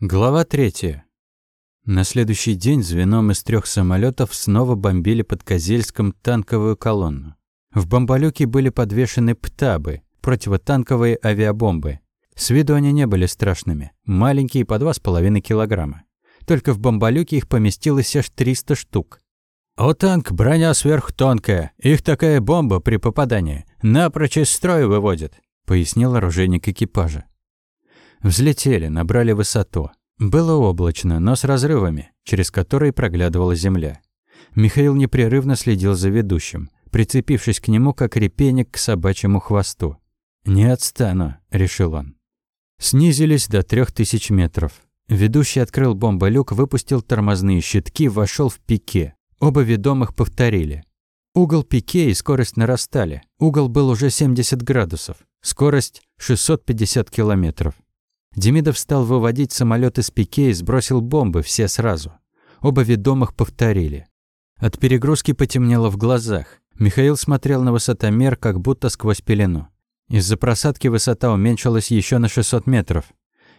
Глава третья. На следующий день звеном из трех самолетов снова бомбили под Козельском танковую колонну. В бомболюке были подвешены ПТАБы, противотанковые авиабомбы. С виду они не были страшными, маленькие по 2,5 килограмма. Только в бомболюке их поместилось аж 300 штук. «О танк, броня сверхтонкая, их такая бомба при попадании напрочь из строя выводит», пояснил оружейник экипажа. Взлетели, набрали высоту. Было облачно, но с разрывами, через которые проглядывала земля. Михаил непрерывно следил за ведущим, прицепившись к нему, как репейник к собачьему хвосту. «Не отстану», — решил он. Снизились до трех тысяч метров. Ведущий открыл бомболюк, выпустил тормозные щитки, вошел в пике. Оба ведомых повторили. Угол пике и скорость нарастали. Угол был уже 70 градусов. Скорость 650 километров. Демидов стал выводить самолет из пике и сбросил бомбы все сразу. Оба ведомых повторили. От перегрузки потемнело в глазах. Михаил смотрел на высотомер, как будто сквозь пелену. Из-за просадки высота уменьшилась еще на 600 метров.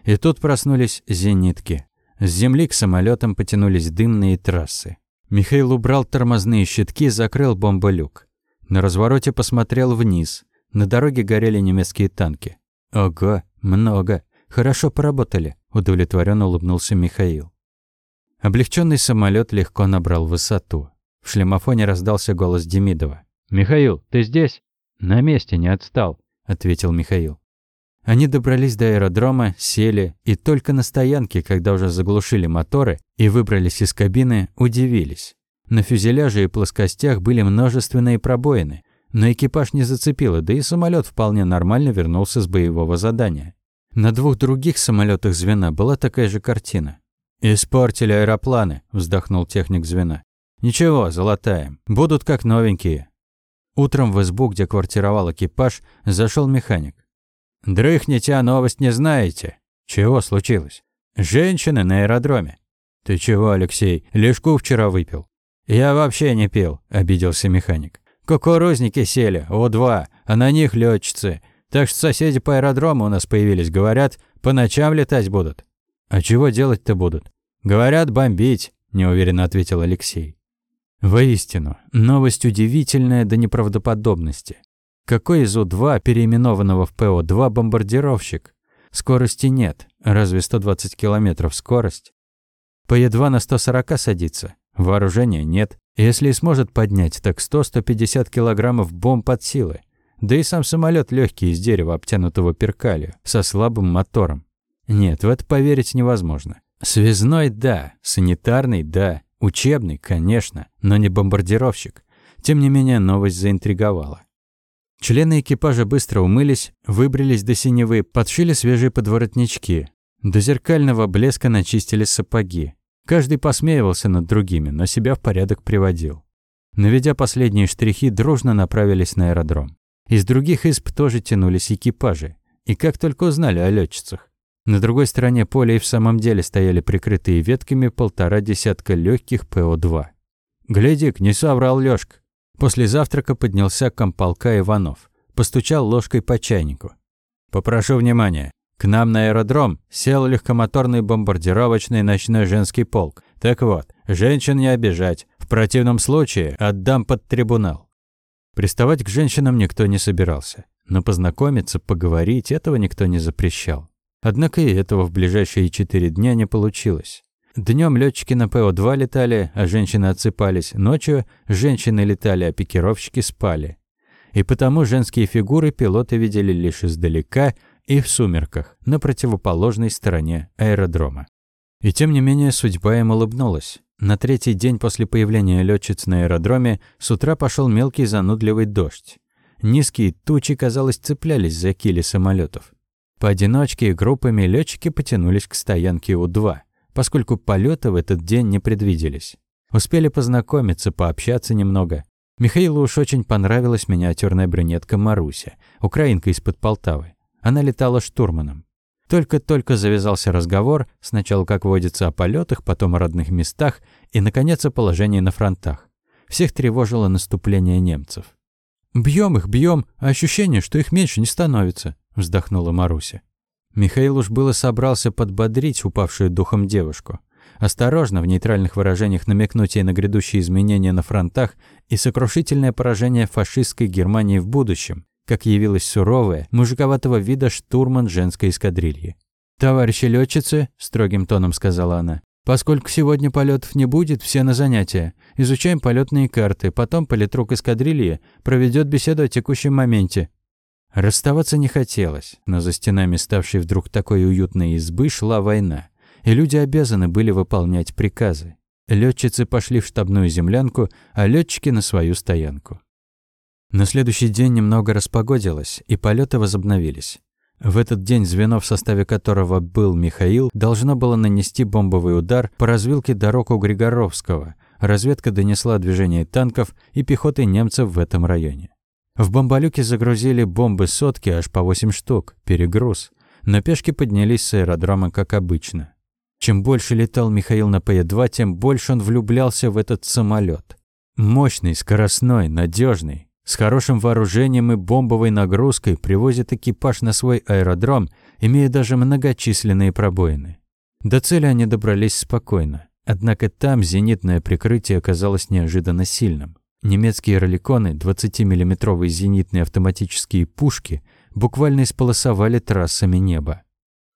И тут проснулись зенитки. С земли к самолетам потянулись дымные трассы. Михаил убрал тормозные щитки, закрыл бомболюк. На развороте посмотрел вниз. На дороге горели немецкие танки. Ого, много. Хорошо поработали, удовлетворенно улыбнулся Михаил. Облегченный самолет легко набрал высоту. В шлемофоне раздался голос Демидова. «Михаил, ты здесь?» «На месте, не отстал», — ответил Михаил. Они добрались до аэродрома, сели, и только на стоянке, когда уже заглушили моторы и выбрались из кабины, удивились. На фюзеляже и плоскостях были множественные пробоины, но экипаж не зацепило, да и самолет вполне нормально вернулся с боевого задания. На двух других самолетах звена была такая же картина. «Испортили аэропланы», – вздохнул техник звена. «Ничего, золотаем. Будут как новенькие». Утром в избу, где квартировал экипаж, зашел механик. «Дрыхните, а новость не знаете». «Чего случилось?» «Женщины на аэродроме». «Ты чего, Алексей, лишку вчера выпил?» «Я вообще не пил», – обиделся механик. «Кукурузники сели, О-2, а на них летчицы. Так что соседи по аэродрому у нас появились, говорят, по ночам летать будут. А чего делать-то будут? Говорят, бомбить, неуверенно ответил Алексей. Воистину, новость удивительная до неправдоподобности. Какой из У-2, переименованного в ПО-2, бомбардировщик? Скорости нет, разве 120 километров скорость? По Е2 на 140 садится, вооружения нет. Если и сможет поднять, так 100-150 килограммов бомб под силы. Да и сам самолет легкий из дерева, обтянутого перкалью, со слабым мотором. Нет, в это поверить невозможно. Связной – да, санитарный – да, учебный – конечно, но не бомбардировщик. Тем не менее, новость заинтриговала. Члены экипажа быстро умылись, выбрались до синевы, подшили свежие подворотнички. До зеркального блеска начистили сапоги. Каждый посмеивался над другими, но себя в порядок приводил. Наведя последние штрихи, дружно направились на аэродром. Из других изб тоже тянулись экипажи. И как только узнали о летчицах. На другой стороне поля и в самом деле стояли прикрытые ветками полтора десятка легких ПО-2. «Гляди-ка, не соврал Лёшка». После завтрака поднялся комполка Иванов. Постучал ложкой по чайнику. «Попрошу внимания. К нам на аэродром сел легкомоторный бомбардировочный ночной женский полк. Так вот, женщин не обижать. В противном случае отдам под трибунал. Приставать к женщинам никто не собирался, но познакомиться, поговорить этого никто не запрещал. Однако и этого в ближайшие четыре дня не получилось. Днем летчики на ПО-2 летали, а женщины отсыпались. Ночью женщины летали, а пикировщики спали. И потому женские фигуры пилоты видели лишь издалека и в сумерках, на противоположной стороне аэродрома. И тем не менее судьба им улыбнулась. На третий день после появления летчиц на аэродроме с утра пошел мелкий занудливый дождь. Низкие тучи, казалось, цеплялись за кили самолетов. Поодиночке и группами летчики потянулись к стоянке У-2, поскольку полеты в этот день не предвиделись. Успели познакомиться, пообщаться немного. Михаилу уж очень понравилась миниатюрная брюнетка Маруся, украинка из-под Полтавы. Она летала штурманом. Только-только завязался разговор, сначала, как водится, о полетах, потом о родных местах и, наконец, о положении на фронтах. Всех тревожило наступление немцев. «Бьем их, бьем, а ощущение, что их меньше не становится», – вздохнула Маруся. Михаил уж было собрался подбодрить упавшую духом девушку. Осторожно в нейтральных выражениях намекнуть ей на грядущие изменения на фронтах и сокрушительное поражение фашистской Германии в будущем, как явилась суровая, мужиковатого вида штурман женской эскадрильи. «Товарищи летчицы, строгим тоном сказала она, «поскольку сегодня полетов не будет, все на занятия. Изучаем полетные карты, потом политрук эскадрильи проведет беседу о текущем моменте. Расставаться не хотелось, но за стенами ставшей вдруг такой уютной избы шла война, и люди обязаны были выполнять приказы. Летчицы пошли в штабную землянку, а летчики на свою стоянку. На следующий день немного распогодилось, и полеты возобновились. В этот день звено, в составе которого был Михаил, должно было нанести бомбовый удар по развилке дорог у Григоровского. Разведка донесла движение танков и пехоты немцев в этом районе. В бомболюке загрузили бомбы сотки аж по 8 штук, перегруз. На пешке поднялись с аэродрома, как обычно. Чем больше летал Михаил на П-2, тем больше он влюблялся в этот самолет. Мощный, скоростной, надежный, с хорошим вооружением и бомбовой нагрузкой привозит экипаж на свой аэродром, имея даже многочисленные пробоины. До цели они добрались спокойно. Однако там зенитное прикрытие оказалось неожиданно сильным. Немецкие роликоны, 20-миллиметровые зенитные автоматические пушки, буквально исполосовали трассами неба.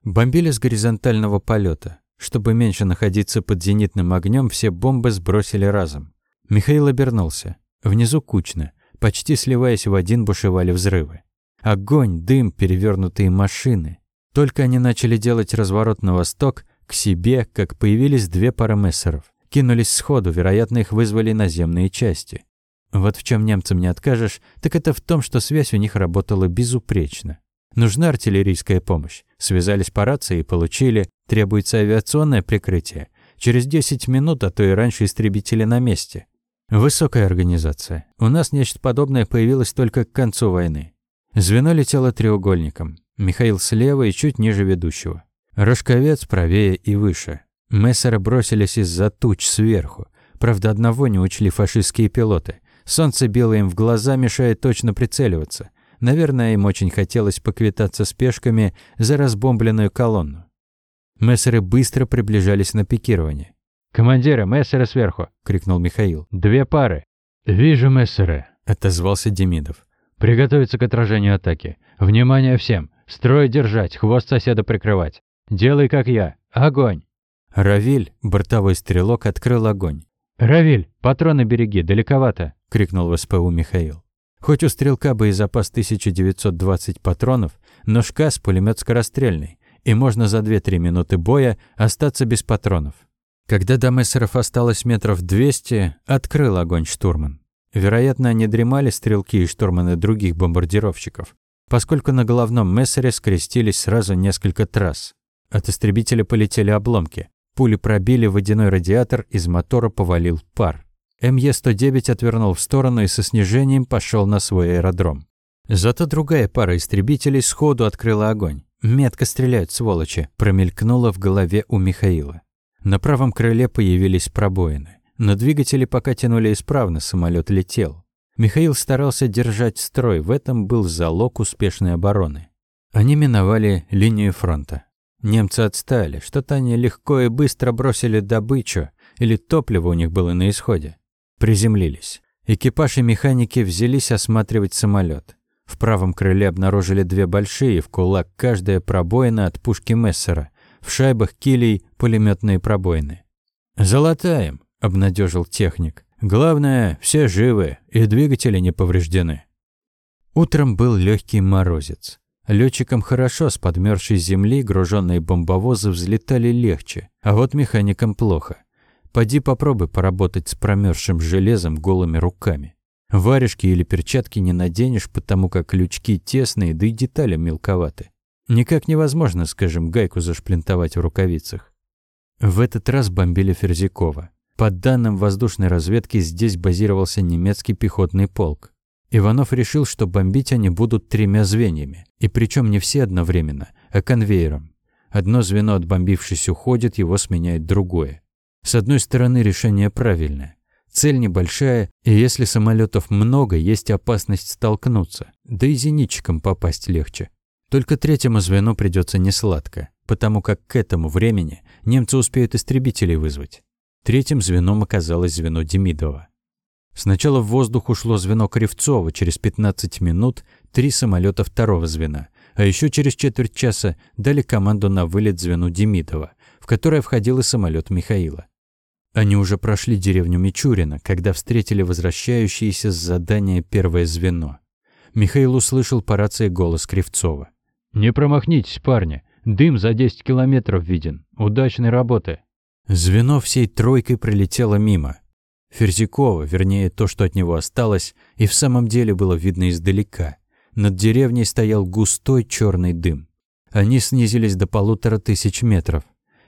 Бомбили с горизонтального полета. Чтобы меньше находиться под зенитным огнем, все бомбы сбросили разом. Михаил обернулся. Внизу кучно, почти сливаясь в один, бушевали взрывы. Огонь, дым, перевернутые машины. Только они начали делать разворот на восток, к себе, как появились две пары мессеров. Кинулись сходу, вероятно, их вызвали наземные части. Вот в чем немцам не откажешь, так это в том, что связь у них работала безупречно. Нужна артиллерийская помощь. Связались по рации и получили. Требуется авиационное прикрытие. Через 10 минут, а то и раньше истребители на месте. Высокая организация. У нас нечто подобное появилось только к концу войны. Звено летело треугольником. Михаил слева и чуть ниже ведущего. Рожковец правее и выше. Мессеры бросились из-за туч сверху. Правда, одного не учли фашистские пилоты. Солнце било им в глаза, мешая точно прицеливаться. Наверное, им очень хотелось поквитаться с пешками за разбомбленную колонну. Мессеры быстро приближались на пикирование. «Командиры, мессеры сверху!» — крикнул Михаил. «Две пары!» «Вижу мессеры!» — отозвался Демидов. «Приготовиться к отражению атаки. Внимание всем! Строй держать, хвост соседа прикрывать. Делай, как я. Огонь!» Равиль, бортовой стрелок, открыл огонь. «Равиль, патроны береги, далековато!» — крикнул в СПУ Михаил. Хоть у стрелка боезапас 1920 патронов, но ШКАС пулемет скорострельный, и можно за 2-3 минуты боя остаться без патронов. Когда до мессеров осталось метров 200, открыл огонь штурман. Вероятно, они дремали стрелки и штурманы других бомбардировщиков, поскольку на головном мессере скрестились сразу несколько трасс. От истребителя полетели обломки. Пули пробили водяной радиатор, из мотора повалил пар. МЕ-109 отвернул в сторону и со снижением пошел на свой аэродром. Зато другая пара истребителей сходу открыла огонь. «Метко стреляют, сволочи!» промелькнуло в голове у Михаила. На правом крыле появились пробоины. Но двигатели пока тянули исправно, самолет летел. Михаил старался держать строй, в этом был залог успешной обороны. Они миновали линию фронта. Немцы отстали, что-то они легко и быстро бросили добычу, или топливо у них было на исходе. Приземлились. Экипаж и механики взялись осматривать самолет. В правом крыле обнаружили две большие, в кулак каждая пробоина от пушки Мессера. В шайбах килей пулеметные пробоины. «Золотаем», — обнадежил техник. «Главное, все живы и двигатели не повреждены». Утром был легкий морозец. Летчикам хорошо с подмерзшей земли груженные бомбовозы взлетали легче, а вот механикам плохо. Поди попробуй поработать с промерзшим железом голыми руками. Варежки или перчатки не наденешь, потому как крючки тесные, да и детали мелковаты. Никак невозможно, скажем, гайку зашплинтовать в рукавицах. В этот раз бомбили Ферзякова. По данным воздушной разведки, здесь базировался немецкий пехотный полк. Иванов решил, что бомбить они будут тремя звеньями, и причем не все одновременно, а конвейером. Одно звено, отбомбившись, уходит, его сменяет другое. С одной стороны, решение правильное. Цель небольшая, и если самолетов много, есть опасность столкнуться, да и зенитчикам попасть легче. Только третьему звену придется несладко, потому как к этому времени немцы успеют истребителей вызвать. Третьим звеном оказалось звено Демидова. Сначала в воздух ушло звено Кривцова, через 15 минут три самолета второго звена, а еще через четверть часа дали команду на вылет звену Демидова, в которое входил и самолет Михаила. Они уже прошли деревню Мичурина, когда встретили возвращающееся с задания первое звено. Михаил услышал по рации голос Кривцова. «Не промахнитесь, парни. Дым за 10 километров виден. Удачной работы». Звено всей тройкой пролетело мимо. Ферзякова, вернее, то, что от него осталось, и в самом деле было видно издалека. Над деревней стоял густой черный дым. Они снизились до полутора тысяч метров.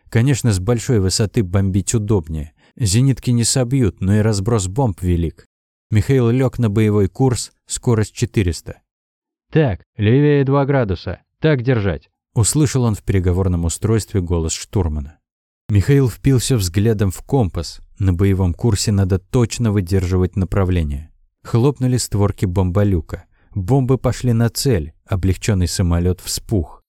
Конечно, с большой высоты бомбить удобнее. Зенитки не собьют, но и разброс бомб велик. Михаил лег на боевой курс, скорость 400. «Так, левее 2 градуса. Так держать», — услышал он в переговорном устройстве голос штурмана. Михаил впился взглядом в компас. На боевом курсе надо точно выдерживать направление. Хлопнули створки бомболюка. Бомбы пошли на цель. Облегченный самолет вспух.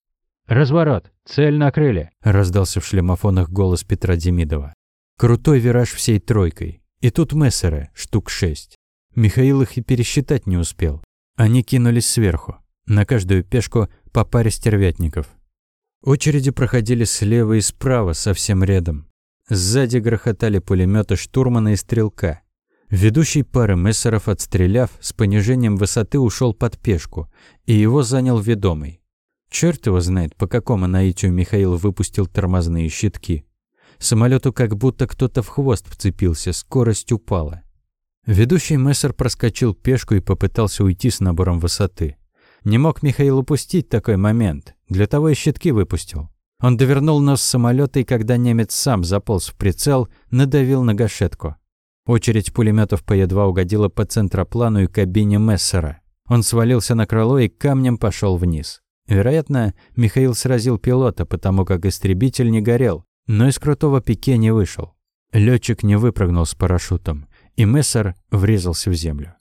«Разворот! Цель накрыли!» – раздался в шлемофонах голос Петра Демидова. Крутой вираж всей тройкой. И тут мессеры, штук шесть. Михаил их и пересчитать не успел. Они кинулись сверху. На каждую пешку по паре стервятников. Очереди проходили слева и справа, совсем рядом. Сзади грохотали пулеметы штурмана и стрелка. Ведущий пары мессеров, отстреляв, с понижением высоты ушел под пешку, и его занял ведомый. Черт его знает, по какому наитию Михаил выпустил тормозные щитки. Самолету как будто кто-то в хвост вцепился, скорость упала. Ведущий мессер проскочил пешку и попытался уйти с набором высоты. Не мог Михаил упустить такой момент, для того и щитки выпустил. Он довернул нос самолета, и когда немец сам заполз в прицел, надавил на гашетку. Очередь пулеметов П-2 угодила по центроплану и кабине Мессера. Он свалился на крыло и камнем пошел вниз. Вероятно, Михаил сразил пилота, потому как истребитель не горел, но из крутого пике не вышел. Летчик не выпрыгнул с парашютом, и Мессер врезался в землю.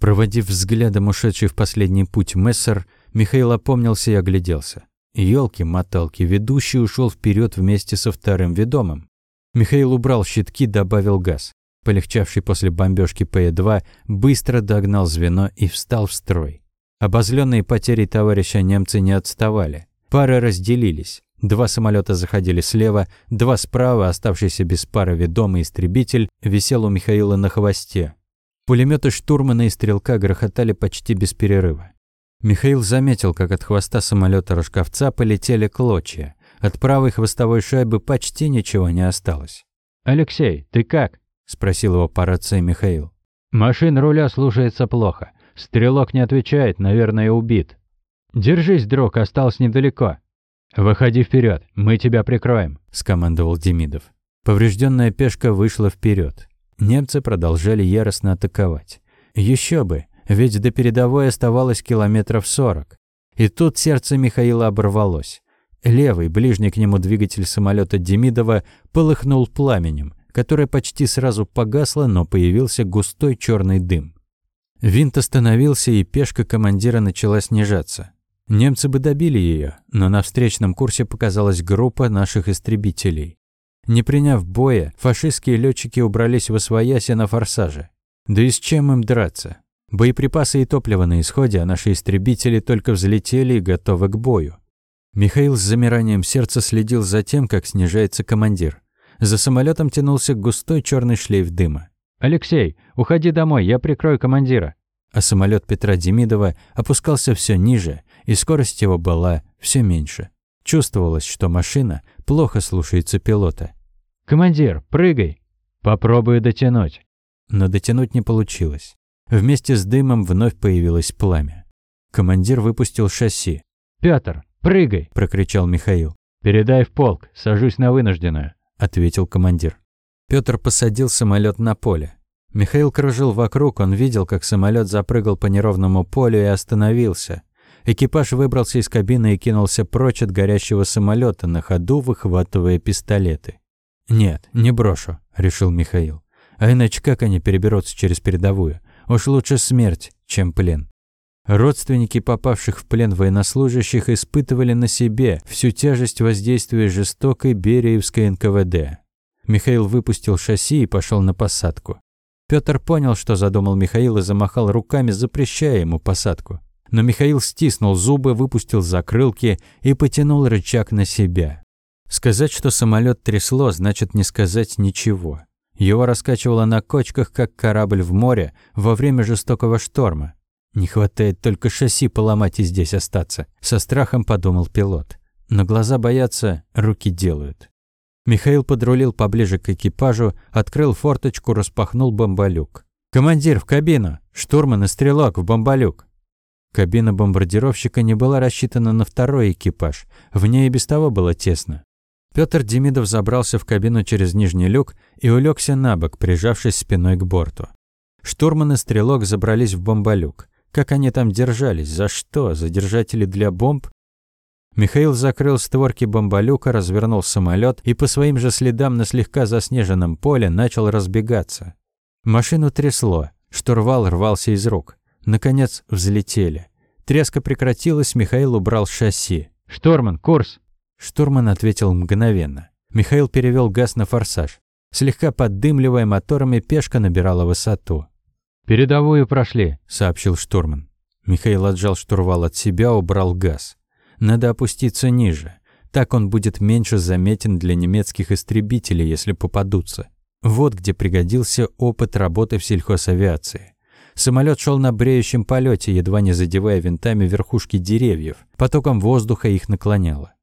Проводив взглядом ушедший в последний путь Мессер, Михаил опомнился и огляделся. Ёлки-моталки, ведущий ушел вперед вместе со вторым ведомым. Михаил убрал щитки, добавил газ полегчавший после бомбежки П-2, быстро догнал звено и встал в строй. Обозленные потерей товарища немцы не отставали. Пары разделились. Два самолета заходили слева, два справа, оставшийся без пары ведомый истребитель висел у Михаила на хвосте. Пулеметы штурмана и стрелка грохотали почти без перерыва. Михаил заметил, как от хвоста самолета Рожковца полетели клочья. От правой хвостовой шайбы почти ничего не осталось. «Алексей, ты как?» спросил его по рации Михаил. Машин руля слушается плохо. Стрелок не отвечает, наверное, убит. Держись, друг, остался недалеко. Выходи вперед, мы тебя прикроем, скомандовал Демидов. Поврежденная пешка вышла вперед. Немцы продолжали яростно атаковать. Еще бы, ведь до передовой оставалось километров сорок. И тут сердце Михаила оборвалось. Левый, ближний к нему двигатель самолета Демидова полыхнул пламенем, которая почти сразу погасла, но появился густой черный дым. Винт остановился, и пешка командира начала снижаться. Немцы бы добили ее, но на встречном курсе показалась группа наших истребителей. Не приняв боя, фашистские летчики убрались в освояси на форсаже. Да и с чем им драться? Боеприпасы и топливо на исходе, а наши истребители только взлетели и готовы к бою. Михаил с замиранием сердца следил за тем, как снижается командир. За самолетом тянулся густой черный шлейф дыма. «Алексей, уходи домой, я прикрою командира». А самолет Петра Демидова опускался все ниже, и скорость его была все меньше. Чувствовалось, что машина плохо слушается пилота. «Командир, прыгай!» «Попробую дотянуть». Но дотянуть не получилось. Вместе с дымом вновь появилось пламя. Командир выпустил шасси. «Пётр, прыгай!» – прокричал Михаил. «Передай в полк, сажусь на вынужденную» ответил командир. Петр посадил самолет на поле. Михаил кружил вокруг, он видел, как самолет запрыгал по неровному полю и остановился. Экипаж выбрался из кабины и кинулся прочь от горящего самолета, на ходу выхватывая пистолеты. «Нет, не брошу», – решил Михаил. «А иначе как они переберутся через передовую? Уж лучше смерть, чем плен». Родственники попавших в плен военнослужащих испытывали на себе всю тяжесть воздействия жестокой Бериевской НКВД. Михаил выпустил шасси и пошел на посадку. Петр понял, что задумал Михаил и замахал руками, запрещая ему посадку. Но Михаил стиснул зубы, выпустил закрылки и потянул рычаг на себя. Сказать, что самолет трясло, значит не сказать ничего. Его раскачивало на кочках, как корабль в море во время жестокого шторма. Не хватает только шасси поломать и здесь остаться, со страхом подумал пилот. Но глаза боятся, руки делают. Михаил подрулил поближе к экипажу, открыл форточку, распахнул бомболюк. «Командир, в кабину! Штурман и стрелок в бомболюк!» Кабина бомбардировщика не была рассчитана на второй экипаж. В ней и без того было тесно. Петр Демидов забрался в кабину через нижний люк и улегся на бок, прижавшись спиной к борту. Штурман и стрелок забрались в бомболюк. Как они там держались? За что? За держатели для бомб? Михаил закрыл створки бомболюка, развернул самолет и по своим же следам на слегка заснеженном поле начал разбегаться. Машину трясло, штурвал рвался из рук. Наконец взлетели. Треска прекратилась, Михаил убрал шасси. «Штурман, курс!» Штурман ответил мгновенно. Михаил перевел газ на форсаж. Слегка поддымливая моторами, пешка набирала высоту. «Передовую прошли», — сообщил штурман. Михаил отжал штурвал от себя, убрал газ. «Надо опуститься ниже. Так он будет меньше заметен для немецких истребителей, если попадутся. Вот где пригодился опыт работы в сельхозавиации. Самолет шел на бреющем полете, едва не задевая винтами верхушки деревьев. Потоком воздуха их наклоняло.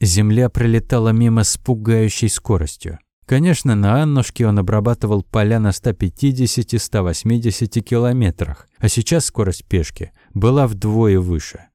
Земля пролетала мимо с пугающей скоростью. Конечно, на Аннушке он обрабатывал поля на 150-180 километрах, а сейчас скорость пешки была вдвое выше.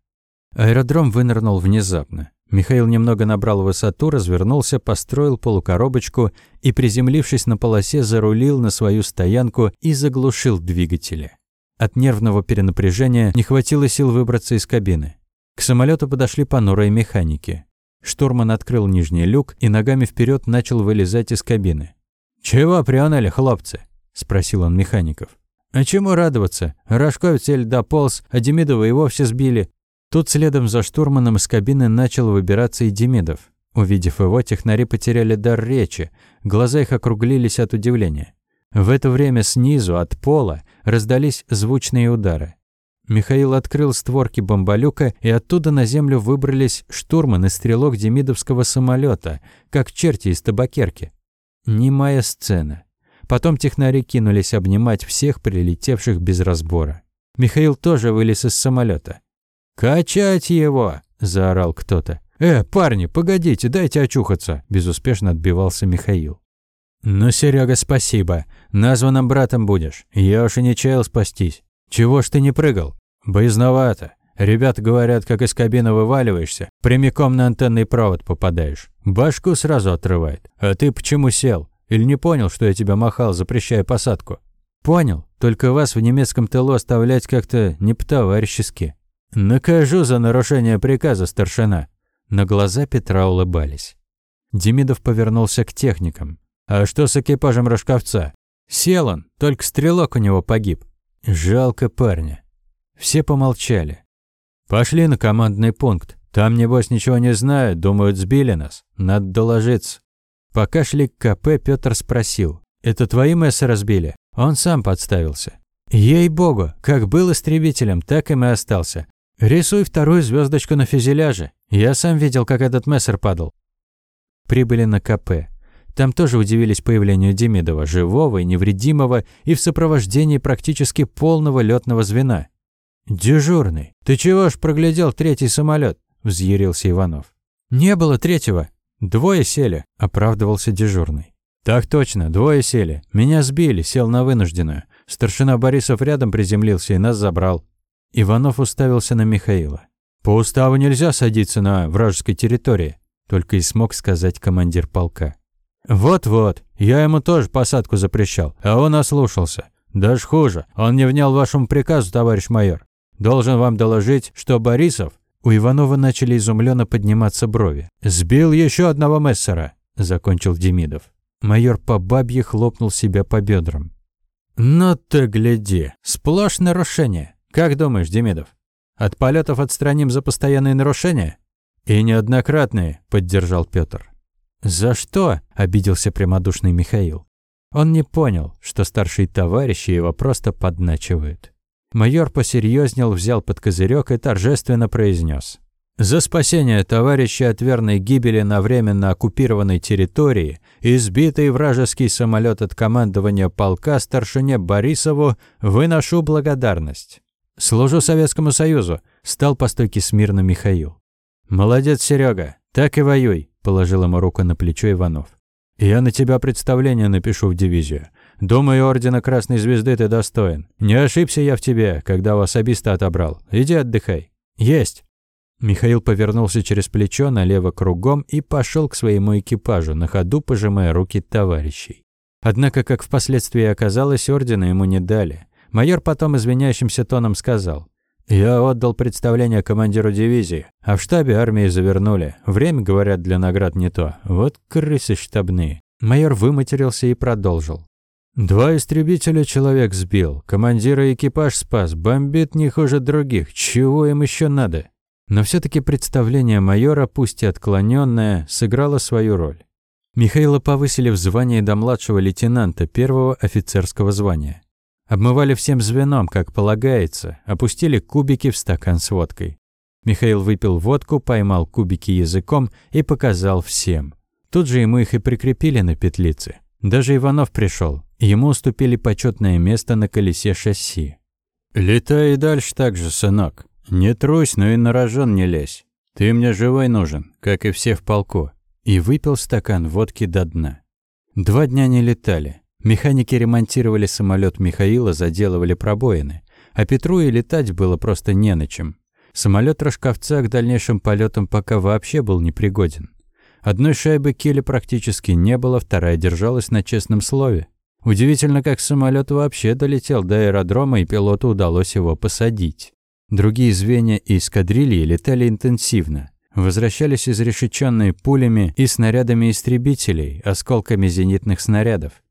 Аэродром вынырнул внезапно. Михаил немного набрал высоту, развернулся, построил полукоробочку и, приземлившись на полосе, зарулил на свою стоянку и заглушил двигатели. От нервного перенапряжения не хватило сил выбраться из кабины. К самолету подошли понурые механики. Штурман открыл нижний люк и ногами вперед начал вылезать из кабины. «Чего прионали, хлопцы?» – спросил он механиков. «А чему радоваться? Рожковец еле дополз, а Демидова и вовсе сбили». Тут следом за штурманом из кабины начал выбираться и Демидов. Увидев его, технари потеряли дар речи, глаза их округлились от удивления. В это время снизу, от пола, раздались звучные удары. Михаил открыл створки бомболюка, и оттуда на землю выбрались штурман и стрелок демидовского самолета, как черти из табакерки. Немая сцена. Потом технари кинулись обнимать всех прилетевших без разбора. Михаил тоже вылез из самолета. «Качать его!» – заорал кто-то. «Э, парни, погодите, дайте очухаться!» – безуспешно отбивался Михаил. «Ну, Серега, спасибо. Названным братом будешь. Я уж и не чаял спастись. «Чего ж ты не прыгал?» «Боязновато. Ребята говорят, как из кабины вываливаешься, прямиком на антенный провод попадаешь. Башку сразу отрывает. А ты почему сел? Или не понял, что я тебя махал, запрещая посадку?» «Понял. Только вас в немецком тылу оставлять как-то не по-товарищески». «Накажу за нарушение приказа, старшина». На глаза Петра улыбались. Демидов повернулся к техникам. «А что с экипажем Рожковца?» «Сел он, только стрелок у него погиб. Жалко парня. Все помолчали. Пошли на командный пункт. Там, небось, ничего не знают, думают, сбили нас. Надо доложиться. Пока шли к КП, Петр спросил. «Это твои мессы разбили?» Он сам подставился. «Ей-богу, как был истребителем, так им и остался. Рисуй вторую звездочку на фюзеляже. Я сам видел, как этот мессер падал». Прибыли на КП. Там тоже удивились появлению Демидова, живого и невредимого, и в сопровождении практически полного летного звена. «Дежурный, ты чего ж проглядел третий самолет? взъярился Иванов. «Не было третьего. Двое сели», – оправдывался дежурный. «Так точно, двое сели. Меня сбили, сел на вынужденную. Старшина Борисов рядом приземлился и нас забрал». Иванов уставился на Михаила. «По уставу нельзя садиться на вражеской территории», – только и смог сказать командир полка. «Вот-вот, я ему тоже посадку запрещал, а он ослушался. Даже хуже, он не внял вашему приказу, товарищ майор. Должен вам доложить, что Борисов...» У Иванова начали изумленно подниматься брови. «Сбил еще одного мессера», – закончил Демидов. Майор по бабье хлопнул себя по бедрам. «Ну ты гляди, сплошь нарушение. Как думаешь, Демидов?» От полетов отстраним за постоянные нарушения?» «И неоднократные», – поддержал Петр. «За что?» – обиделся прямодушный Михаил. Он не понял, что старшие товарищи его просто подначивают. Майор посерьезнел, взял под козырек и торжественно произнес: «За спасение товарища от верной гибели на временно оккупированной территории, избитый вражеский самолет от командования полка старшине Борисову, выношу благодарность. Служу Советскому Союзу», – стал по стойке смирно Михаил. «Молодец, Серега, так и воюй», – положил ему руку на плечо Иванов. «Я на тебя представление напишу в дивизию. Думаю, ордена Красной Звезды ты достоин. Не ошибся я в тебе, когда у особиста отобрал. Иди отдыхай». «Есть». Михаил повернулся через плечо налево кругом и пошел к своему экипажу, на ходу пожимая руки товарищей. Однако, как впоследствии оказалось, ордена ему не дали. Майор потом извиняющимся тоном сказал. «Я отдал представление командиру дивизии, а в штабе армии завернули. Время, говорят, для наград не то. Вот крысы штабные». Майор выматерился и продолжил. «Два истребителя человек сбил, командира экипаж спас, бомбит не хуже других. Чего им еще надо?» Но все таки представление майора, пусть и отклоненное, сыграло свою роль. Михаила повысили в звании до младшего лейтенанта первого офицерского звания. Обмывали всем звеном, как полагается, опустили кубики в стакан с водкой. Михаил выпил водку, поймал кубики языком и показал всем. Тут же ему их и прикрепили на петлице. Даже Иванов пришел. Ему уступили почетное место на колесе шасси. «Летай и дальше так же, сынок. Не трусь, но и на рожон не лезь. Ты мне живой нужен, как и все в полку». И выпил стакан водки до дна. Два дня не летали. Механики ремонтировали самолет Михаила, заделывали пробоины. А Петру и летать было просто не на чем. Самолет Рожковца к дальнейшим полетам пока вообще был непригоден. Одной шайбы киля практически не было, вторая держалась на честном слове. Удивительно, как самолет вообще долетел до аэродрома, и пилоту удалось его посадить. Другие звенья и эскадрильи летали интенсивно. Возвращались изрешеченные пулями и снарядами истребителей, осколками зенитных снарядов.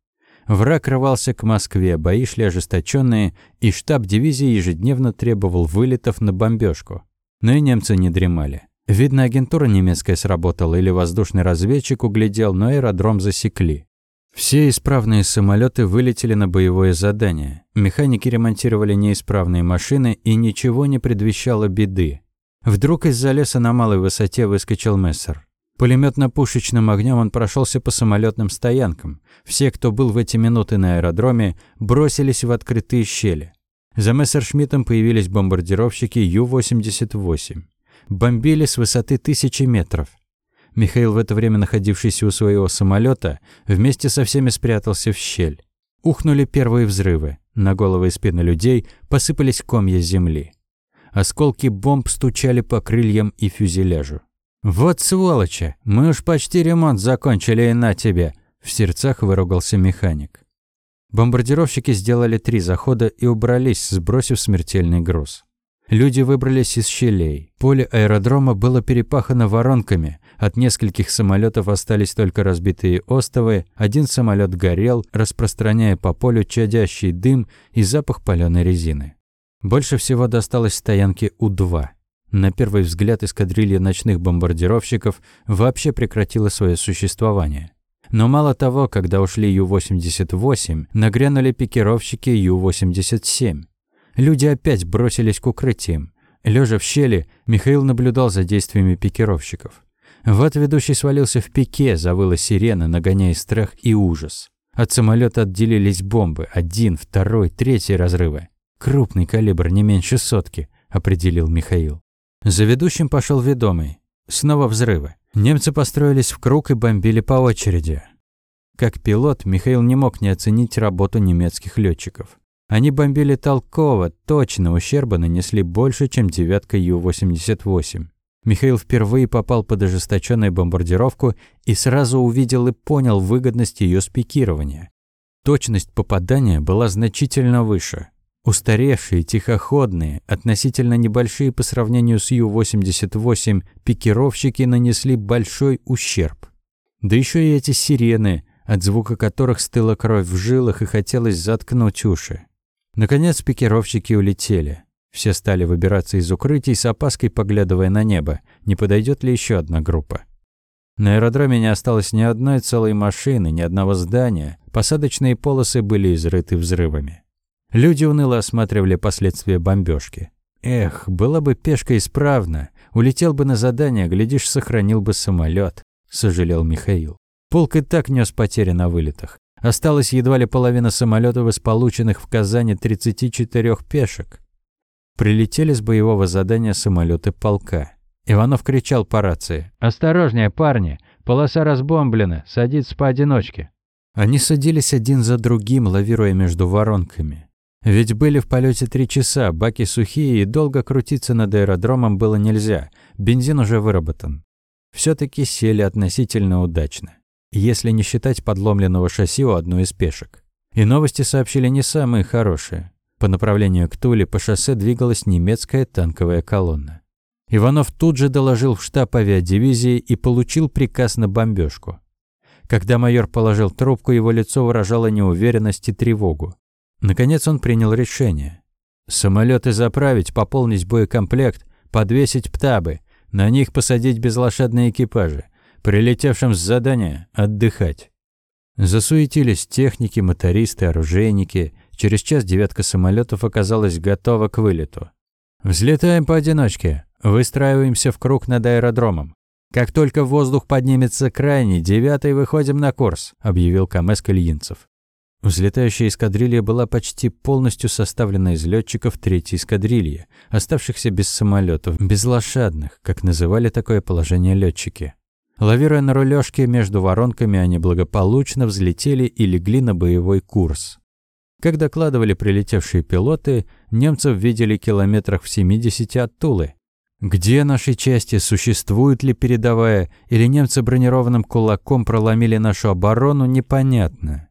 Враг рвался к Москве, бои шли ожесточенные, и штаб дивизии ежедневно требовал вылетов на бомбежку. Но и немцы не дремали. Видно, агентура немецкая сработала или воздушный разведчик углядел, но аэродром засекли. Все исправные самолеты вылетели на боевое задание. Механики ремонтировали неисправные машины, и ничего не предвещало беды. Вдруг из-за леса на малой высоте выскочил Мессер. Пулемётно-пушечным огнем он прошелся по самолетным стоянкам. Все, кто был в эти минуты на аэродроме, бросились в открытые щели. За Мессершмиттом появились бомбардировщики Ю-88. Бомбили с высоты тысячи метров. Михаил, в это время находившийся у своего самолета, вместе со всеми спрятался в щель. Ухнули первые взрывы. На головы и спины людей посыпались комья земли. Осколки бомб стучали по крыльям и фюзеляжу. «Вот сволочи! Мы уж почти ремонт закончили и на тебе!» В сердцах выругался механик. Бомбардировщики сделали три захода и убрались, сбросив смертельный груз. Люди выбрались из щелей. Поле аэродрома было перепахано воронками. От нескольких самолетов остались только разбитые остовы. Один самолет горел, распространяя по полю чадящий дым и запах паленой резины. Больше всего досталось стоянке У-2. На первый взгляд эскадрилья ночных бомбардировщиков вообще прекратила свое существование. Но мало того, когда ушли Ю-88, нагрянули пикировщики Ю-87. Люди опять бросились к укрытиям. Лежа в щели, Михаил наблюдал за действиями пикировщиков. Вот ведущий свалился в пике, завыла сирена, нагоняя страх и ужас. От самолета отделились бомбы. Один, второй, третий разрывы. Крупный калибр, не меньше сотки, определил Михаил. За ведущим пошел ведомый. Снова взрывы. Немцы построились в круг и бомбили по очереди. Как пилот, Михаил не мог не оценить работу немецких летчиков. Они бомбили толково, точно, ущерба нанесли больше, чем девятка Ю-88. Михаил впервые попал под ожесточенную бомбардировку и сразу увидел и понял выгодность ее спикирования. Точность попадания была значительно выше. Устаревшие, тихоходные, относительно небольшие по сравнению с Ю-88 пикировщики нанесли большой ущерб. Да еще и эти сирены, от звука которых стыла кровь в жилах и хотелось заткнуть уши. Наконец пикировщики улетели. Все стали выбираться из укрытий с опаской, поглядывая на небо, не подойдет ли еще одна группа. На аэродроме не осталось ни одной целой машины, ни одного здания. Посадочные полосы были изрыты взрывами. Люди уныло осматривали последствия бомбежки. Эх, была бы пешка исправна, улетел бы на задание, глядишь, сохранил бы самолет, сожалел Михаил. Полк и так нес потери на вылетах. Осталось едва ли половина самолетов из полученных в Казани 34 пешек. Прилетели с боевого задания самолеты полка. Иванов кричал по рации. «Осторожнее, парни! Полоса разбомблена, садиться поодиночке!» Они садились один за другим, лавируя между воронками. Ведь были в полете три часа, баки сухие, и долго крутиться над аэродромом было нельзя. Бензин уже выработан. все таки сели относительно удачно. Если не считать подломленного шасси у одной из пешек. И новости сообщили не самые хорошие. По направлению к Туле по шоссе двигалась немецкая танковая колонна. Иванов тут же доложил в штаб авиадивизии и получил приказ на бомбежку. Когда майор положил трубку, его лицо выражало неуверенность и тревогу. Наконец он принял решение. Самолеты заправить, пополнить боекомплект, подвесить птабы, на них посадить безлошадные экипажи, прилетевшим с задания отдыхать. Засуетились техники, мотористы, оружейники. Через час девятка самолетов оказалась готова к вылету. «Взлетаем поодиночке. Выстраиваемся в круг над аэродромом. Как только воздух поднимется крайний, девятый выходим на курс», – объявил КМС Кальинцев. Взлетающая эскадрилья была почти полностью составлена из летчиков третьей эскадрильи, оставшихся без самолетов, безлошадных, как называли такое положение летчики. Лавируя на рулежке между воронками, они благополучно взлетели и легли на боевой курс. Как докладывали прилетевшие пилоты, немцев видели километрах в 70 от Тулы. Где наши части, существует ли передовая, или немцы бронированным кулаком проломили нашу оборону, непонятно.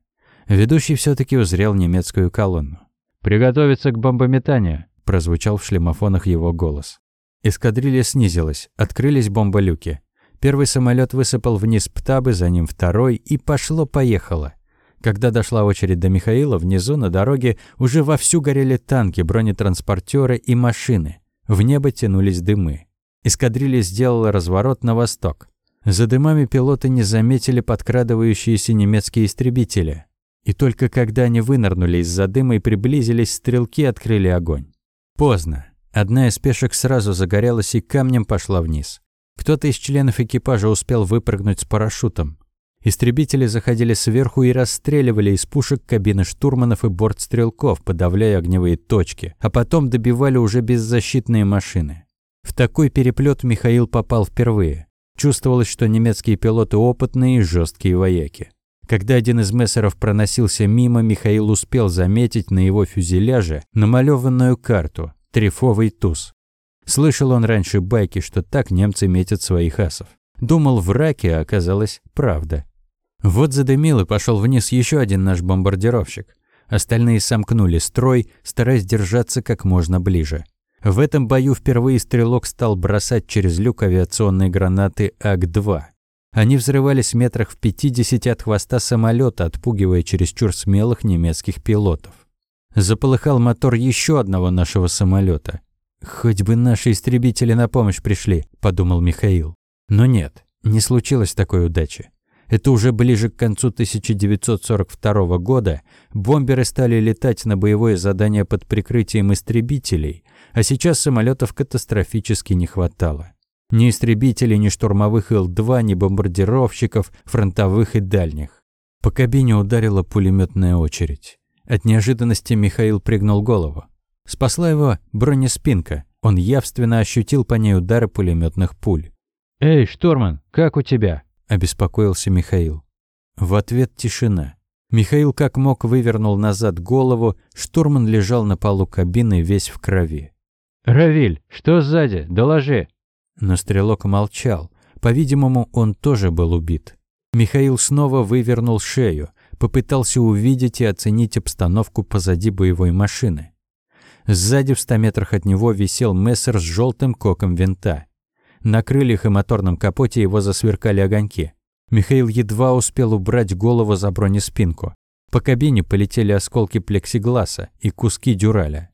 Ведущий все таки узрел немецкую колонну. «Приготовиться к бомбометанию», – прозвучал в шлемофонах его голос. Эскадрилья снизилась, открылись бомболюки. Первый самолет высыпал вниз птабы, за ним второй, и пошло-поехало. Когда дошла очередь до Михаила, внизу на дороге уже вовсю горели танки, бронетранспортеры и машины. В небо тянулись дымы. Эскадрилья сделала разворот на восток. За дымами пилоты не заметили подкрадывающиеся немецкие истребители. И только когда они вынырнули из-за дыма и приблизились, стрелки открыли огонь. Поздно. Одна из пешек сразу загорелась и камнем пошла вниз. Кто-то из членов экипажа успел выпрыгнуть с парашютом. Истребители заходили сверху и расстреливали из пушек кабины штурманов и бортстрелков, подавляя огневые точки, а потом добивали уже беззащитные машины. В такой переплет Михаил попал впервые. Чувствовалось, что немецкие пилоты опытные и жесткие вояки. Когда один из мессеров проносился мимо, Михаил успел заметить на его фюзеляже намалеванную карту «Трифовый туз». Слышал он раньше байки, что так немцы метят своих асов. Думал, в раке, а оказалось правда. Вот задымил и пошел вниз еще один наш бомбардировщик. Остальные сомкнули строй, стараясь держаться как можно ближе. В этом бою впервые стрелок стал бросать через люк авиационные гранаты АК-2. Они взрывались метрах в 50 от хвоста самолета, отпугивая чересчур смелых немецких пилотов. Заполыхал мотор еще одного нашего самолета. «Хоть бы наши истребители на помощь пришли», – подумал Михаил. Но нет, не случилось такой удачи. Это уже ближе к концу 1942 года бомберы стали летать на боевое задание под прикрытием истребителей, а сейчас самолетов катастрофически не хватало. Ни истребителей, ни штурмовых Ил-2, ни бомбардировщиков, фронтовых и дальних. По кабине ударила пулеметная очередь. От неожиданности Михаил пригнул голову. Спасла его бронеспинка. Он явственно ощутил по ней удары пулеметных пуль. «Эй, штурман, как у тебя?» – обеспокоился Михаил. В ответ тишина. Михаил как мог вывернул назад голову, штурман лежал на полу кабины весь в крови. «Равиль, что сзади? Доложи!» Но стрелок молчал. По-видимому, он тоже был убит. Михаил снова вывернул шею, попытался увидеть и оценить обстановку позади боевой машины. Сзади в ста метрах от него висел мессер с желтым коком винта. На крыльях и моторном капоте его засверкали огоньки. Михаил едва успел убрать голову за бронеспинку. По кабине полетели осколки плексигласа и куски дюраля.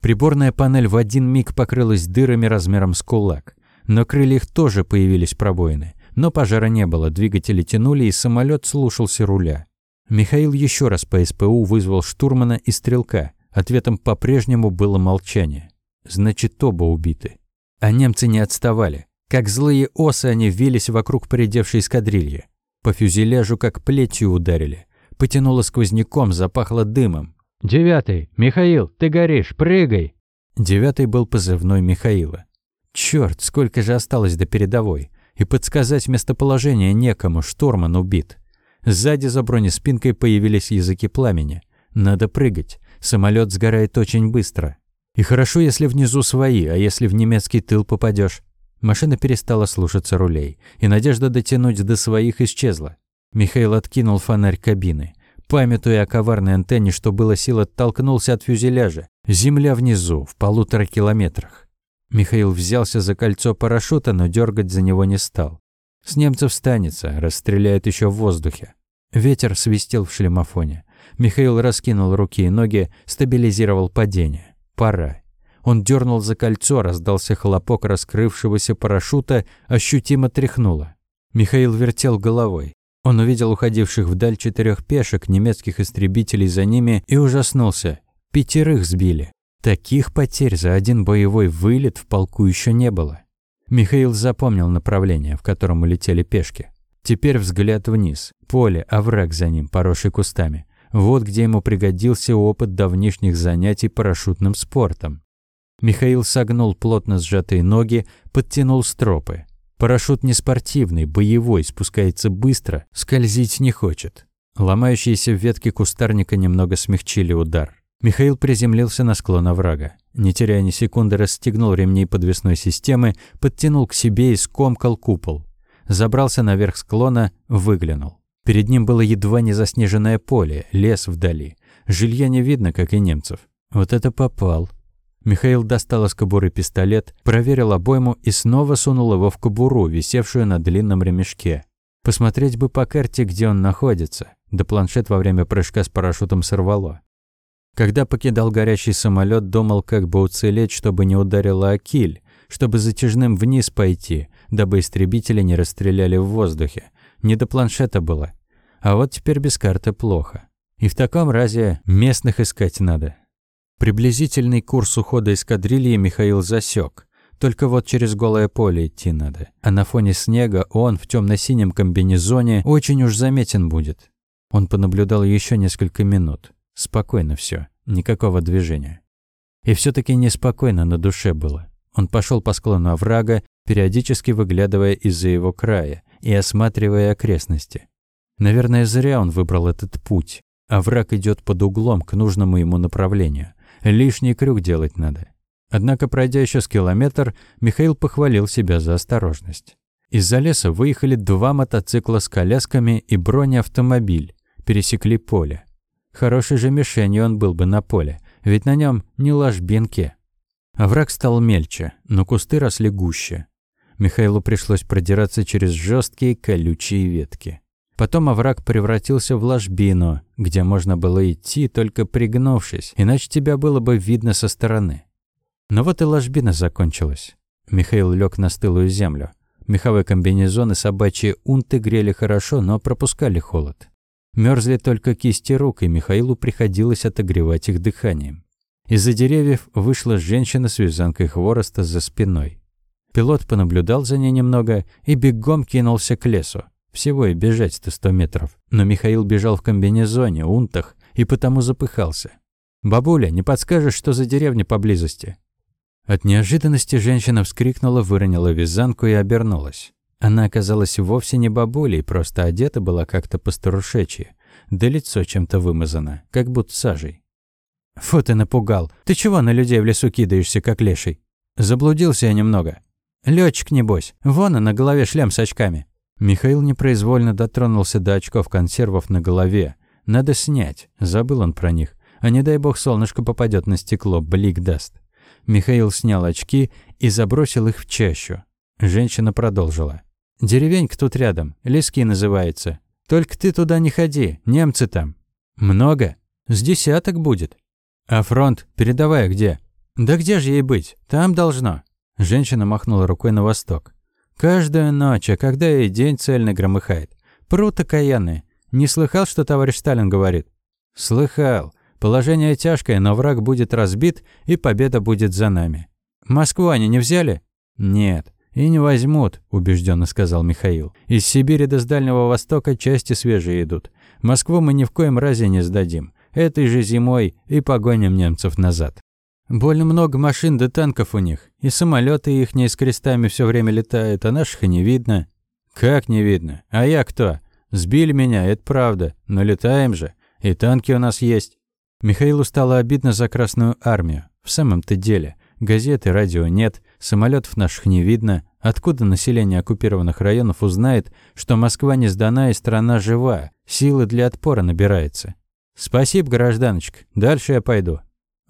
Приборная панель в один миг покрылась дырами размером с кулак. На крыльях тоже появились пробоины. Но пожара не было, двигатели тянули, и самолет слушался руля. Михаил еще раз по СПУ вызвал штурмана и стрелка. Ответом по-прежнему было молчание. Значит, оба убиты. А немцы не отставали. Как злые осы они вились вокруг поредевшей эскадрильи. По фюзеляжу как плетью ударили. Потянуло сквозняком, запахло дымом. «Девятый! Михаил, ты горишь! Прыгай!» Девятый был позывной Михаила. Черт, сколько же осталось до передовой. И подсказать местоположение некому, штурман убит. Сзади за бронеспинкой появились языки пламени. Надо прыгать. Самолет сгорает очень быстро. И хорошо, если внизу свои, а если в немецкий тыл попадешь. Машина перестала слушаться рулей, и надежда дотянуть до своих исчезла. Михаил откинул фонарь кабины. Памятуя о коварной антенне, что было сил, оттолкнулся от фюзеляжа. Земля внизу, в полутора километрах. Михаил взялся за кольцо парашюта, но дергать за него не стал. С немцев станется, расстреляет еще в воздухе. Ветер свистел в шлемофоне. Михаил раскинул руки и ноги, стабилизировал падение. Пора. Он дернул за кольцо, раздался хлопок раскрывшегося парашюта, ощутимо тряхнуло. Михаил вертел головой. Он увидел уходивших вдаль четырех пешек, немецких истребителей за ними, и ужаснулся. Пятерых сбили. Таких потерь за один боевой вылет в полку еще не было. Михаил запомнил направление, в котором улетели пешки. Теперь взгляд вниз. Поле, овраг за ним, поросший кустами. Вот где ему пригодился опыт давнишних занятий парашютным спортом. Михаил согнул плотно сжатые ноги, подтянул стропы. Парашют не спортивный, боевой, спускается быстро, скользить не хочет. Ломающиеся ветки кустарника немного смягчили удар. Михаил приземлился на склон оврага. Не теряя ни секунды, расстегнул ремни подвесной системы, подтянул к себе и скомкал купол. Забрался наверх склона, выглянул. Перед ним было едва не заснеженное поле, лес вдали. Жилья не видно, как и немцев. Вот это попал. Михаил достал из кобуры пистолет, проверил обойму и снова сунул его в кобуру, висевшую на длинном ремешке. Посмотреть бы по карте, где он находится. Да планшет во время прыжка с парашютом сорвало. Когда покидал горящий самолет, думал, как бы уцелеть, чтобы не ударило о киль, чтобы затяжным вниз пойти, дабы истребители не расстреляли в воздухе. Не до планшета было. А вот теперь без карты плохо. И в таком разе местных искать надо. Приблизительный курс ухода эскадрильи Михаил засек. Только вот через голое поле идти надо. А на фоне снега он в темно-синем комбинезоне очень уж заметен будет. Он понаблюдал еще несколько минут. Спокойно все, никакого движения. И все таки неспокойно на душе было. Он пошел по склону оврага, периодически выглядывая из-за его края и осматривая окрестности. Наверное, зря он выбрал этот путь. Овраг идет под углом к нужному ему направлению. Лишний крюк делать надо. Однако, пройдя еще с километр, Михаил похвалил себя за осторожность. Из-за леса выехали два мотоцикла с колясками и бронеавтомобиль, пересекли поле. Хорошей же мишенью он был бы на поле, ведь на нем не ложбинки. Овраг стал мельче, но кусты росли гуще. Михаилу пришлось продираться через жесткие колючие ветки. Потом овраг превратился в ложбину, где можно было идти, только пригнувшись, иначе тебя было бы видно со стороны. Но вот и ложбина закончилась. Михаил лег на стылую землю. Меховой комбинезон и собачьи унты грели хорошо, но пропускали холод. Мерзли только кисти рук, и Михаилу приходилось отогревать их дыханием. Из-за деревьев вышла женщина с вязанкой хвороста за спиной. Пилот понаблюдал за ней немного и бегом кинулся к лесу. Всего и бежать-то сто метров. Но Михаил бежал в комбинезоне, унтах, и потому запыхался. «Бабуля, не подскажешь, что за деревня поблизости?» От неожиданности женщина вскрикнула, выронила вязанку и обернулась. Она оказалась вовсе не бабулей, просто одета была как-то по-старушечьи, да лицо чем-то вымазано, как будто сажей. «Фу ты напугал! Ты чего на людей в лесу кидаешься, как леший?» «Заблудился я немного. Лётчик, небось. Вон он, на голове шлем с очками. Михаил непроизвольно дотронулся до очков консервов на голове. Надо снять. Забыл он про них. А не дай бог солнышко попадет на стекло, блик даст. Михаил снял очки и забросил их в чащу. Женщина продолжила. «Деревенька тут рядом. Лески называется. Только ты туда не ходи. Немцы там». «Много? С десяток будет». «А фронт? Передовая где?» «Да где же ей быть? Там должно». Женщина махнула рукой на восток. «Каждую ночь, а когда и день цельно громыхает. Прут окаянные. Не слыхал, что товарищ Сталин говорит?» «Слыхал. Положение тяжкое, но враг будет разбит, и победа будет за нами. Москву они не взяли?» «Нет. И не возьмут», – убежденно сказал Михаил. «Из Сибири до Дальнего Востока части свежие идут. Москву мы ни в коем разе не сдадим. Этой же зимой и погоним немцев назад. Больно много машин да танков у них. И самолеты их не с крестами все время летают, а наших и не видно». «Как не видно? А я кто? Сбили меня, это правда. Но летаем же. И танки у нас есть». Михаилу стало обидно за Красную Армию. В самом-то деле, газеты, радио нет, самолетов наших не видно. Откуда население оккупированных районов узнает, что Москва не сдана и страна жива, силы для отпора набирается? Спасибо, гражданочка, дальше я пойду.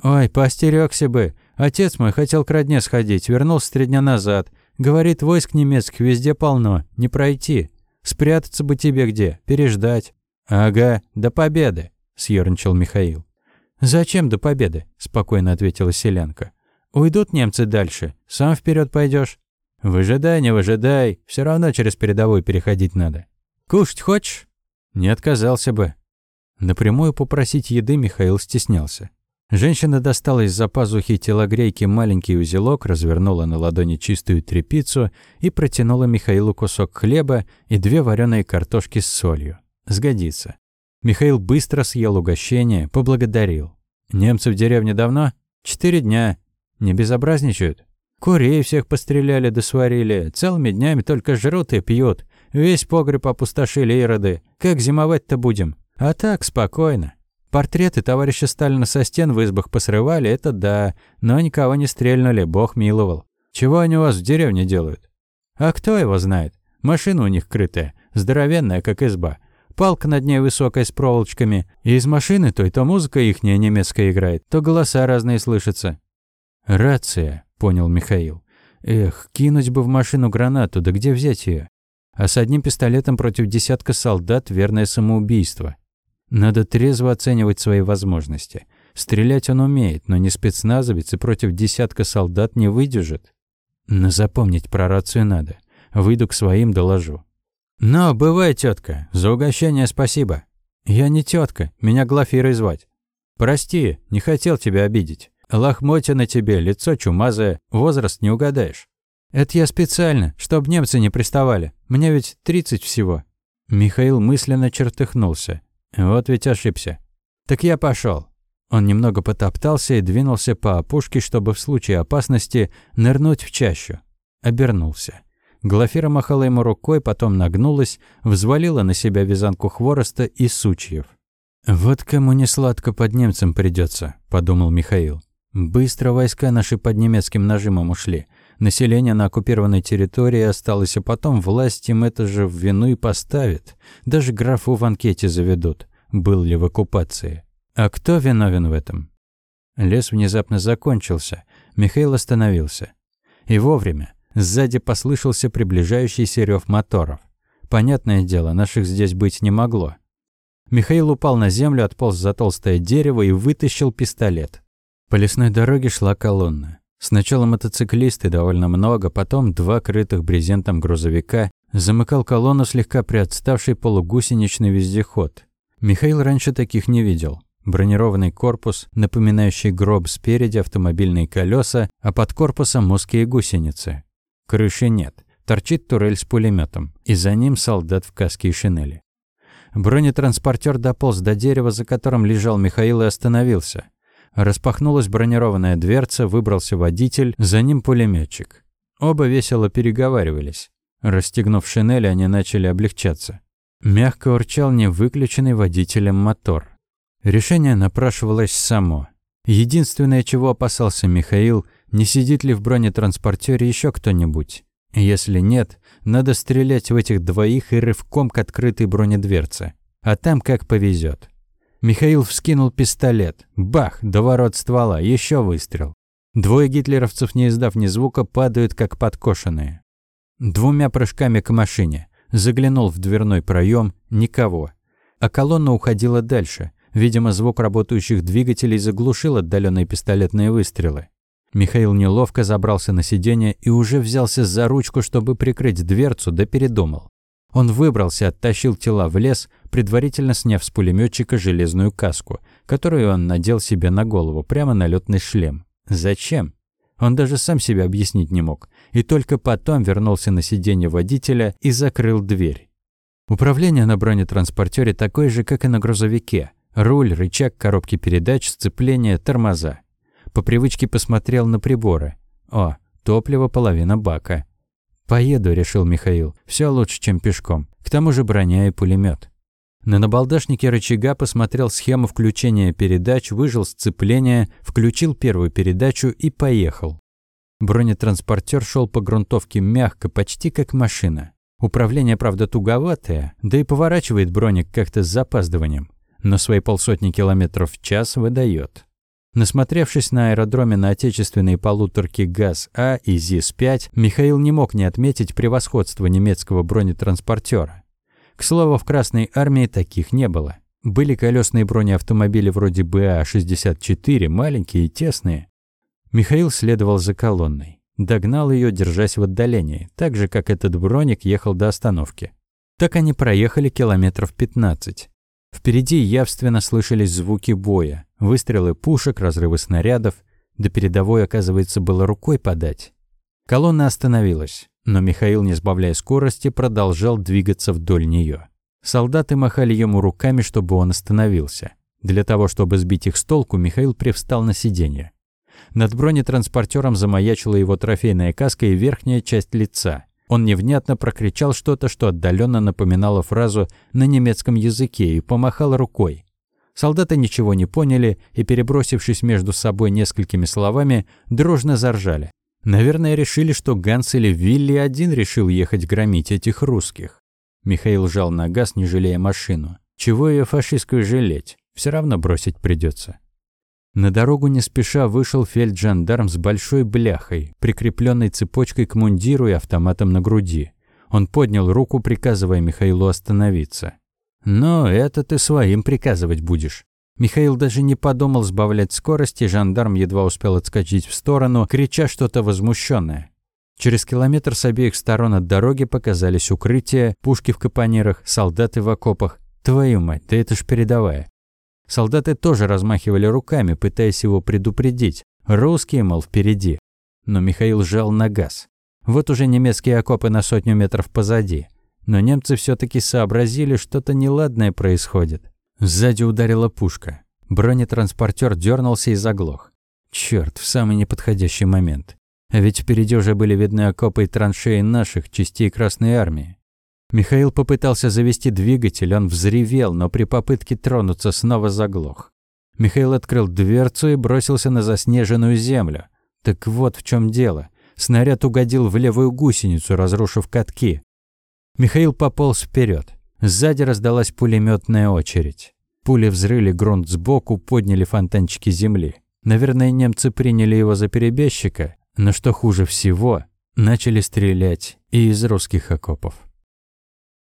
Ой, поостерёгся бы. Отец мой хотел к родне сходить, вернулся три дня назад. Говорит, войск немецких везде полно, не пройти. Спрятаться бы тебе где, переждать. Ага, до победы, съёрничал Михаил. «Зачем до победы?» – спокойно ответила селянка. «Уйдут немцы дальше, сам вперед пойдешь. «Выжидай, не выжидай, все равно через передовую переходить надо. Кушать хочешь?» «Не отказался бы». Напрямую попросить еды Михаил стеснялся. Женщина достала из-за пазухи телогрейки маленький узелок, развернула на ладони чистую тряпицу и протянула Михаилу кусок хлеба и две вареные картошки с солью. Сгодится. Михаил быстро съел угощение, поблагодарил. «Немцы в деревне давно?» «Четыре дня. Не безобразничают?» «Курей всех постреляли да сварили. Целыми днями только жрут и пьют. Весь погреб опустошили ироды. Как зимовать-то будем? А так, спокойно. Портреты товарища Сталина со стен в избах посрывали, это да, но никого не стрельнули, бог миловал. Чего они у вас в деревне делают? А кто его знает? Машина у них крытая, здоровенная, как изба. Палка над ней высокая с проволочками. И из машины той то музыка ихняя немецкая играет, то голоса разные слышатся. «Рация», — понял Михаил. «Эх, кинуть бы в машину гранату, да где взять ее? А с одним пистолетом против десятка солдат — верное самоубийство. Надо трезво оценивать свои возможности. Стрелять он умеет, но не спецназовец и против десятка солдат не выдержит. Но запомнить про рацию надо. Выйду к своим, доложу. «Но, бывай, тетка, за угощение спасибо». «Я не тетка, меня Глафирой звать». «Прости, не хотел тебя обидеть. Лохмотья на тебе, лицо чумазое, возраст не угадаешь». «Это я специально, чтоб немцы не приставали. Мне ведь тридцать всего». Михаил мысленно чертыхнулся. Вот ведь ошибся. «Так я пошел. Он немного потоптался и двинулся по опушке, чтобы в случае опасности нырнуть в чащу. Обернулся. Глафира махала ему рукой, потом нагнулась, взвалила на себя вязанку хвороста и сучьев. «Вот кому не сладко под немцем придется, подумал Михаил. «Быстро войска наши под немецким нажимом ушли. Население на оккупированной территории осталось, а потом власть им это же в вину и поставит. Даже графу в анкете заведут, был ли в оккупации. А кто виновен в этом?» Лес внезапно закончился. Михаил остановился. И вовремя. Сзади послышался приближающийся рев моторов. Понятное дело, наших здесь быть не могло. Михаил упал на землю, отполз за толстое дерево и вытащил пистолет. По лесной дороге шла колонна. Сначала мотоциклисты, довольно много, потом два крытых брезентом грузовика. Замыкал колонну слегка приотставший полугусеничный вездеход. Михаил раньше таких не видел. Бронированный корпус, напоминающий гроб спереди, автомобильные колеса, а под корпусом узкие гусеницы. Крыши нет. Торчит турель с пулеметом, и за ним солдат в каске и шинели. Бронетранспортер дополз до дерева, за которым лежал Михаил, и остановился. Распахнулась бронированная дверца, выбрался водитель, за ним пулеметчик. Оба весело переговаривались. Расстегнув шинели, они начали облегчаться. Мягко урчал невыключенный водителем мотор. Решение напрашивалось само. Единственное, чего опасался Михаил – не сидит ли в бронетранспортере еще кто-нибудь. Если нет, надо стрелять в этих двоих и рывком к открытой бронедверце. А там как повезет. Михаил вскинул пистолет. Бах! До ворот ствола. Еще выстрел. Двое гитлеровцев, не издав ни звука, падают как подкошенные. Двумя прыжками к машине. Заглянул в дверной проем. Никого. А колонна уходила дальше. Видимо, звук работающих двигателей заглушил отдаленные пистолетные выстрелы. Михаил неловко забрался на сиденье и уже взялся за ручку, чтобы прикрыть дверцу, да передумал. Он выбрался, оттащил тела в лес, предварительно сняв с пулеметчика железную каску, которую он надел себе на голову, прямо на летный шлем. Зачем? Он даже сам себе объяснить не мог, и только потом вернулся на сиденье водителя и закрыл дверь. Управление на бронетранспортере такое же, как и на грузовике. Руль, рычаг, коробки передач, сцепление, тормоза. По привычке посмотрел на приборы. О, топливо половина бака. «Поеду», — решил Михаил. Все лучше, чем пешком. К тому же броня и пулемет. На набалдашнике рычага посмотрел схему включения передач, выжил сцепление, включил первую передачу и поехал. Бронетранспортер шел по грунтовке мягко, почти как машина. Управление, правда, туговатое, да и поворачивает броник как-то с запаздыванием, но свои полсотни километров в час выдает. Насмотревшись на аэродроме на отечественные полуторки ГАЗ-А и ЗИС-5, Михаил не мог не отметить превосходство немецкого бронетранспортера. К слову, в Красной армии таких не было. Были колесные бронеавтомобили вроде БА-64, маленькие и тесные. Михаил следовал за колонной. Догнал ее, держась в отдалении, так же, как этот броник ехал до остановки. Так они проехали километров 15. Впереди явственно слышались звуки боя, выстрелы пушек, разрывы снарядов. До передовой, оказывается, было рукой подать. Колонна остановилась, но Михаил, не сбавляя скорости, продолжал двигаться вдоль нее. Солдаты махали ему руками, чтобы он остановился. Для того, чтобы сбить их с толку, Михаил привстал на сиденье. Над бронетранспортером замаячила его трофейная каска и верхняя часть лица. Он невнятно прокричал что-то, что отдаленно напоминало фразу на немецком языке, и помахал рукой. Солдаты ничего не поняли и, перебросившись между собой несколькими словами, дружно заржали. Наверное, решили, что Ганс или Вилли один решил ехать громить этих русских. Михаил жал на газ, не жалея машину. Чего ее фашистскую жалеть? Все равно бросить придется. На дорогу не спеша вышел фельджандарм с большой бляхой, прикрепленной цепочкой к мундиру и автоматом на груди. Он поднял руку, приказывая Михаилу остановиться. «Но это ты своим приказывать будешь». Михаил даже не подумал сбавлять скорость, и жандарм едва успел отскочить в сторону, крича что-то возмущенное. Через километр с обеих сторон от дороги показались укрытия, пушки в капонирах, солдаты в окопах. Твою мать, да это ж передовая. Солдаты тоже размахивали руками, пытаясь его предупредить. Русские, мол, впереди. Но Михаил жал на газ. Вот уже немецкие окопы на сотню метров позади. Но немцы все таки сообразили, что-то неладное происходит. Сзади ударила пушка. Бронетранспортер дернулся и заглох. Черт, в самый неподходящий момент. А ведь впереди уже были видны окопы и траншеи наших частей Красной Армии. Михаил попытался завести двигатель, он взревел, но при попытке тронуться снова заглох. Михаил открыл дверцу и бросился на заснеженную землю. Так вот в чем дело. Снаряд угодил в левую гусеницу, разрушив катки. Михаил пополз вперед. Сзади раздалась пулеметная очередь. Пули взрыли грунт сбоку, подняли фонтанчики земли. Наверное, немцы приняли его за перебежчика, но что хуже всего, начали стрелять и из русских окопов.